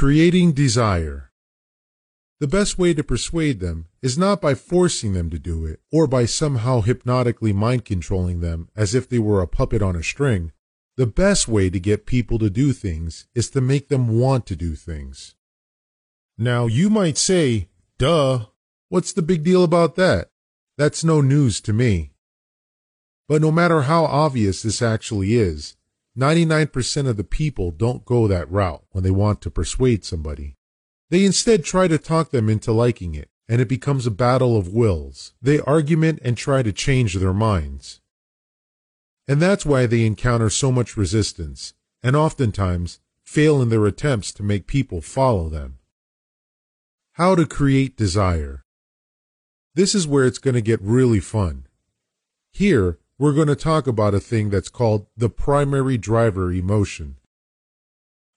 Creating desire. The best way to persuade them is not by forcing them to do it or by somehow hypnotically mind controlling them as if they were a puppet on a string. The best way to get people to do things is to make them want to do things. Now you might say, duh, what's the big deal about that? That's no news to me. But no matter how obvious this actually is, 99% of the people don't go that route when they want to persuade somebody. They instead try to talk them into liking it, and it becomes a battle of wills. They argument and try to change their minds. And that's why they encounter so much resistance, and oftentimes fail in their attempts to make people follow them. How to create desire. This is where it's going to get really fun. Here, we're going to talk about a thing that's called the primary driver emotion.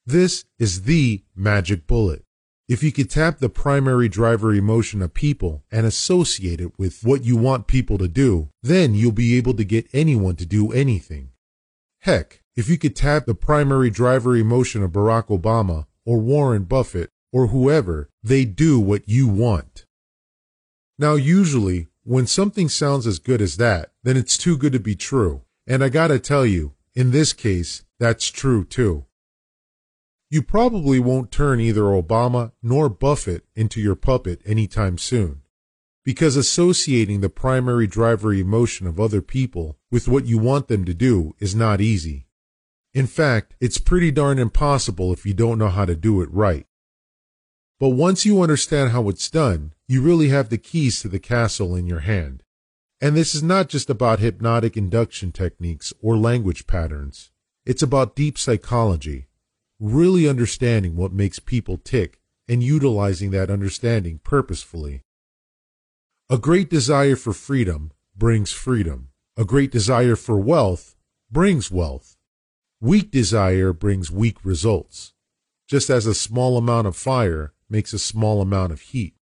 This is the magic bullet. If you could tap the primary driver emotion of people and associate it with what you want people to do, then you'll be able to get anyone to do anything. Heck, if you could tap the primary driver emotion of Barack Obama or Warren Buffett or whoever, they do what you want. Now, usually when something sounds as good as that, then it's too good to be true. And I gotta tell you, in this case, that's true too. You probably won't turn either Obama nor Buffett into your puppet anytime soon. Because associating the primary driver emotion of other people with what you want them to do is not easy. In fact, it's pretty darn impossible if you don't know how to do it right. But once you understand how it's done, you really have the keys to the castle in your hand. And this is not just about hypnotic induction techniques or language patterns. It's about deep psychology, really understanding what makes people tick and utilizing that understanding purposefully. A great desire for freedom brings freedom. A great desire for wealth brings wealth. Weak desire brings weak results, just as a small amount of fire makes a small amount of heat.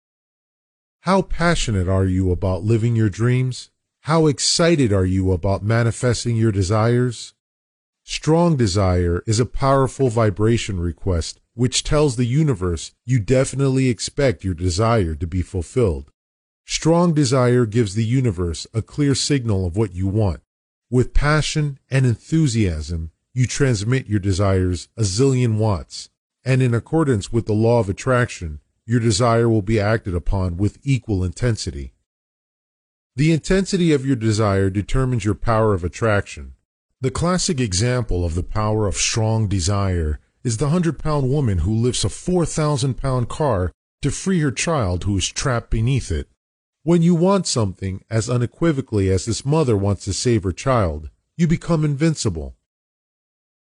How passionate are you about living your dreams? How excited are you about manifesting your desires? Strong desire is a powerful vibration request which tells the universe you definitely expect your desire to be fulfilled. Strong desire gives the universe a clear signal of what you want. With passion and enthusiasm, you transmit your desires a zillion watts and in accordance with the law of attraction, your desire will be acted upon with equal intensity. The intensity of your desire determines your power of attraction. The classic example of the power of strong desire is the hundred pound woman who lifts a 4,000 pound car to free her child who is trapped beneath it. When you want something as unequivocally as this mother wants to save her child, you become invincible.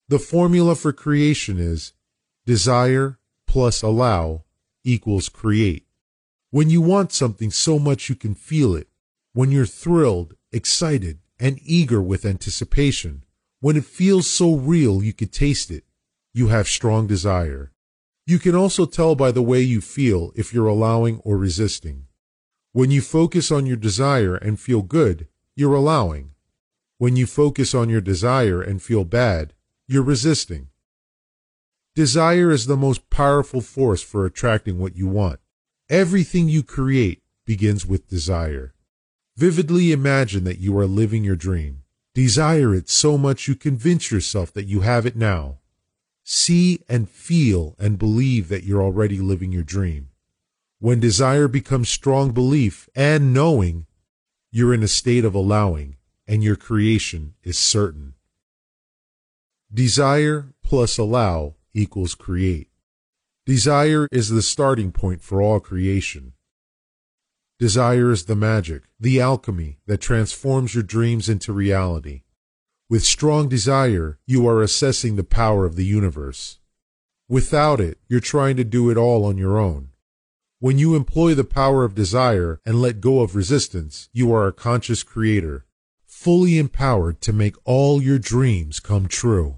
The formula for creation is Desire plus allow equals create. When you want something so much you can feel it, when you're thrilled, excited, and eager with anticipation, when it feels so real you can taste it, you have strong desire. You can also tell by the way you feel if you're allowing or resisting. When you focus on your desire and feel good, you're allowing. When you focus on your desire and feel bad, you're resisting. Desire is the most powerful force for attracting what you want. Everything you create begins with desire. Vividly imagine that you are living your dream. Desire it so much you convince yourself that you have it now. See and feel and believe that you're already living your dream. When desire becomes strong belief and knowing, you're in a state of allowing and your creation is certain. Desire plus allow equals create. Desire is the starting point for all creation. Desire is the magic, the alchemy that transforms your dreams into reality. With strong desire, you are assessing the power of the universe. Without it, you're trying to do it all on your own. When you employ the power of desire and let go of resistance, you are a conscious creator, fully empowered to make all your dreams come true.